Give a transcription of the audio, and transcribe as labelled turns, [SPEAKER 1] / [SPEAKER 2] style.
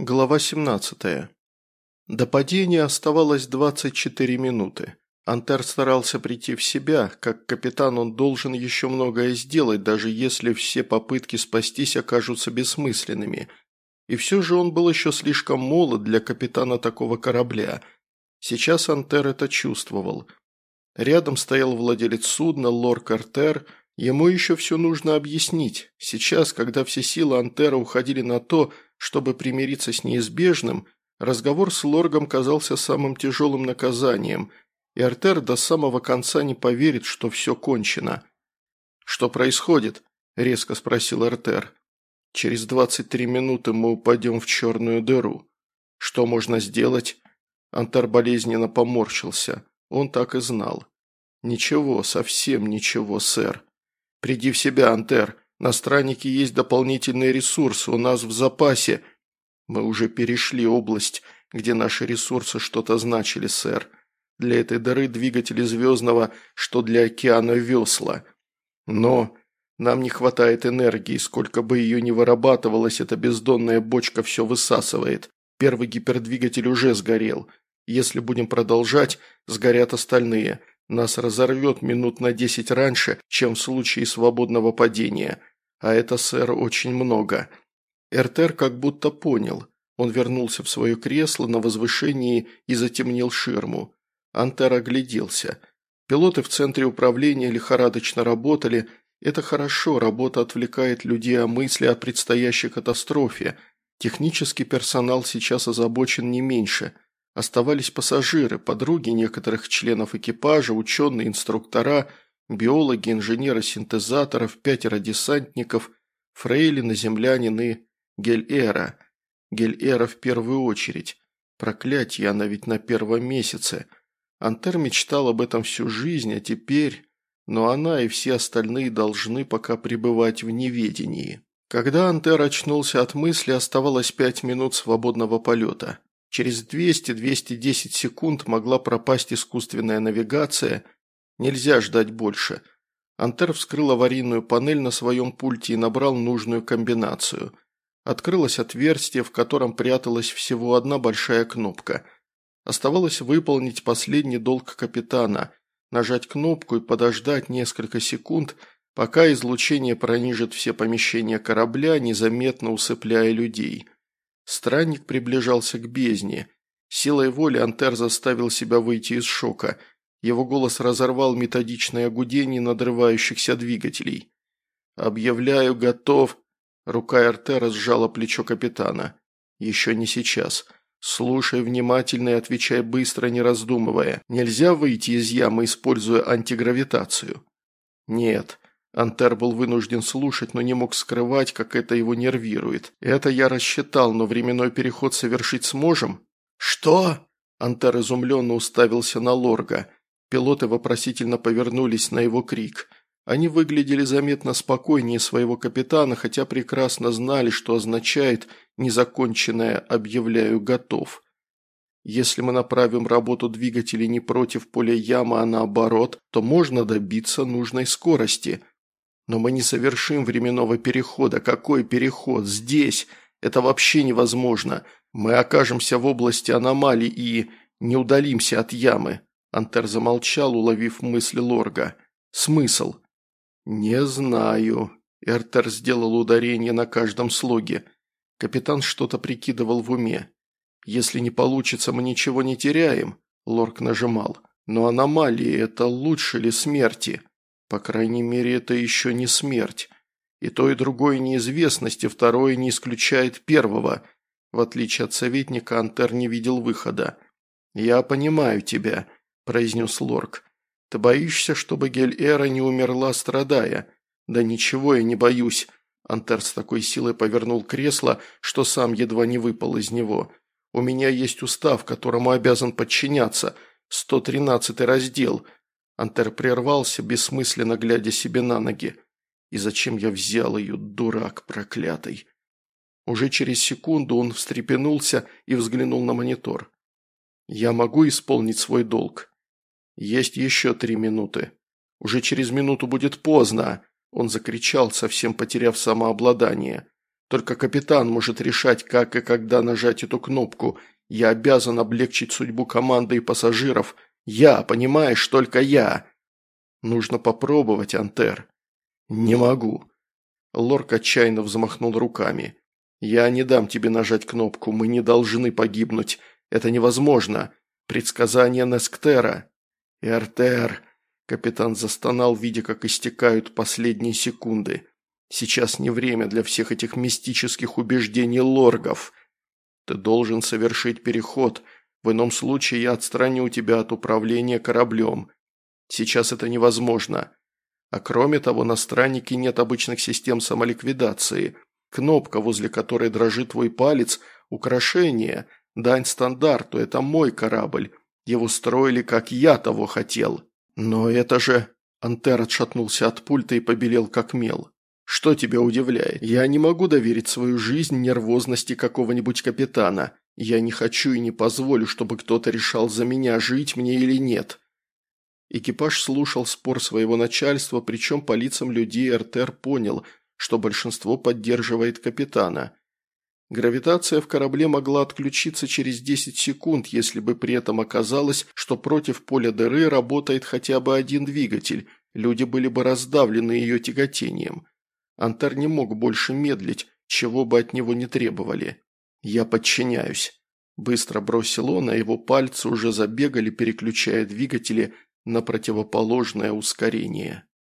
[SPEAKER 1] Глава 17. До падения оставалось 24 минуты. Антер старался прийти в себя, как капитан он должен еще многое сделать, даже если все попытки спастись окажутся бессмысленными. И все же он был еще слишком молод для капитана такого корабля. Сейчас Антер это чувствовал. Рядом стоял владелец судна, лор Картер, ему еще все нужно объяснить. Сейчас, когда все силы Антера уходили на то, чтобы примириться с неизбежным, разговор с Лоргом казался самым тяжелым наказанием, и Артер до самого конца не поверит, что все кончено. «Что происходит?» – резко спросил Артер. «Через 23 минуты мы упадем в черную дыру. Что можно сделать?» Антер болезненно поморщился. Он так и знал. «Ничего, совсем ничего, сэр. Приди в себя, Антер. На страннике есть дополнительные ресурсы, у нас в запасе. Мы уже перешли область, где наши ресурсы что-то значили, сэр. Для этой дыры двигатели звездного, что для океана весла. Но нам не хватает энергии, сколько бы ее ни вырабатывалось, эта бездонная бочка все высасывает. Первый гипердвигатель уже сгорел. Если будем продолжать, сгорят остальные. Нас разорвет минут на десять раньше, чем в случае свободного падения. А это, сэр, очень много. Эртер как будто понял. Он вернулся в свое кресло на возвышении и затемнил ширму. Антер огляделся. Пилоты в центре управления лихорадочно работали. Это хорошо, работа отвлекает людей о мысли о предстоящей катастрофе. Технический персонал сейчас озабочен не меньше – Оставались пассажиры, подруги некоторых членов экипажа, ученые, инструктора, биологи, инженеры синтезаторов, пятеро десантников, фрейлины, землянин и Гель-Эра. Гель-Эра в первую очередь. Проклятье, она ведь на первом месяце. Антер мечтал об этом всю жизнь, а теперь... Но она и все остальные должны пока пребывать в неведении. Когда Антер очнулся от мысли, оставалось пять минут свободного полета. Через 200-210 секунд могла пропасть искусственная навигация. Нельзя ждать больше. Антер вскрыл аварийную панель на своем пульте и набрал нужную комбинацию. Открылось отверстие, в котором пряталась всего одна большая кнопка. Оставалось выполнить последний долг капитана – нажать кнопку и подождать несколько секунд, пока излучение пронижит все помещения корабля, незаметно усыпляя людей – Странник приближался к бездне. Силой воли Антер заставил себя выйти из шока. Его голос разорвал методичное гудение надрывающихся двигателей. «Объявляю, готов!» Рука Артера сжала плечо капитана. «Еще не сейчас. Слушай внимательно и отвечай быстро, не раздумывая. Нельзя выйти из ямы, используя антигравитацию?» «Нет. Антер был вынужден слушать, но не мог скрывать, как это его нервирует. Это я рассчитал, но временной переход совершить сможем? Что? Антер изумленно уставился на Лорга. Пилоты вопросительно повернулись на его крик. Они выглядели заметно спокойнее своего капитана, хотя прекрасно знали, что означает «незаконченное объявляю готов». Если мы направим работу двигателей не против поля ямы, а наоборот, то можно добиться нужной скорости – но мы не совершим временного перехода. Какой переход? Здесь. Это вообще невозможно. Мы окажемся в области аномалий и не удалимся от ямы. Антер замолчал, уловив мысли Лорга. Смысл? Не знаю. Эртер сделал ударение на каждом слоге. Капитан что-то прикидывал в уме. Если не получится, мы ничего не теряем. Лорг нажимал. Но аномалии – это лучше ли смерти? По крайней мере, это еще не смерть. И то, и другое неизвестность, и второе не исключает первого. В отличие от советника, Антер не видел выхода. «Я понимаю тебя», – произнес Лорк. «Ты боишься, чтобы Гель-Эра не умерла, страдая?» «Да ничего я не боюсь», – Антер с такой силой повернул кресло, что сам едва не выпал из него. «У меня есть устав, которому обязан подчиняться. 113 раздел – Антер прервался, бессмысленно глядя себе на ноги. И зачем я взял ее, дурак проклятый? Уже через секунду он встрепенулся и взглянул на монитор. «Я могу исполнить свой долг?» «Есть еще три минуты. Уже через минуту будет поздно!» Он закричал, совсем потеряв самообладание. Только капитан может решать, как и когда нажать эту кнопку. Я обязан облегчить судьбу команды и пассажиров. Я, понимаешь, только я. Нужно попробовать, Антер. Не могу. Лорк отчаянно взмахнул руками. «Я не дам тебе нажать кнопку, мы не должны погибнуть. Это невозможно. Предсказание Несктера». «Эртер», – капитан застонал, видя, как истекают последние секунды. «Сейчас не время для всех этих мистических убеждений лоргов. Ты должен совершить переход. В ином случае я отстраню тебя от управления кораблем. Сейчас это невозможно. А кроме того, на страннике нет обычных систем самоликвидации. Кнопка, возле которой дрожит твой палец – украшение, дань стандарту, это мой корабль. Его строили, как я того хотел. Но это же... Антер отшатнулся от пульта и побелел, как мел. «Что тебя удивляет? Я не могу доверить свою жизнь нервозности какого-нибудь капитана. Я не хочу и не позволю, чтобы кто-то решал за меня, жить мне или нет. Экипаж слушал спор своего начальства, причем по лицам людей РТР понял, что большинство поддерживает капитана. Гравитация в корабле могла отключиться через 10 секунд, если бы при этом оказалось, что против поля дыры работает хотя бы один двигатель, люди были бы раздавлены ее тяготением. Антар не мог больше медлить, чего бы от него не требовали. «Я подчиняюсь», – быстро бросил он, а его пальцы уже забегали, переключая двигатели на противоположное ускорение.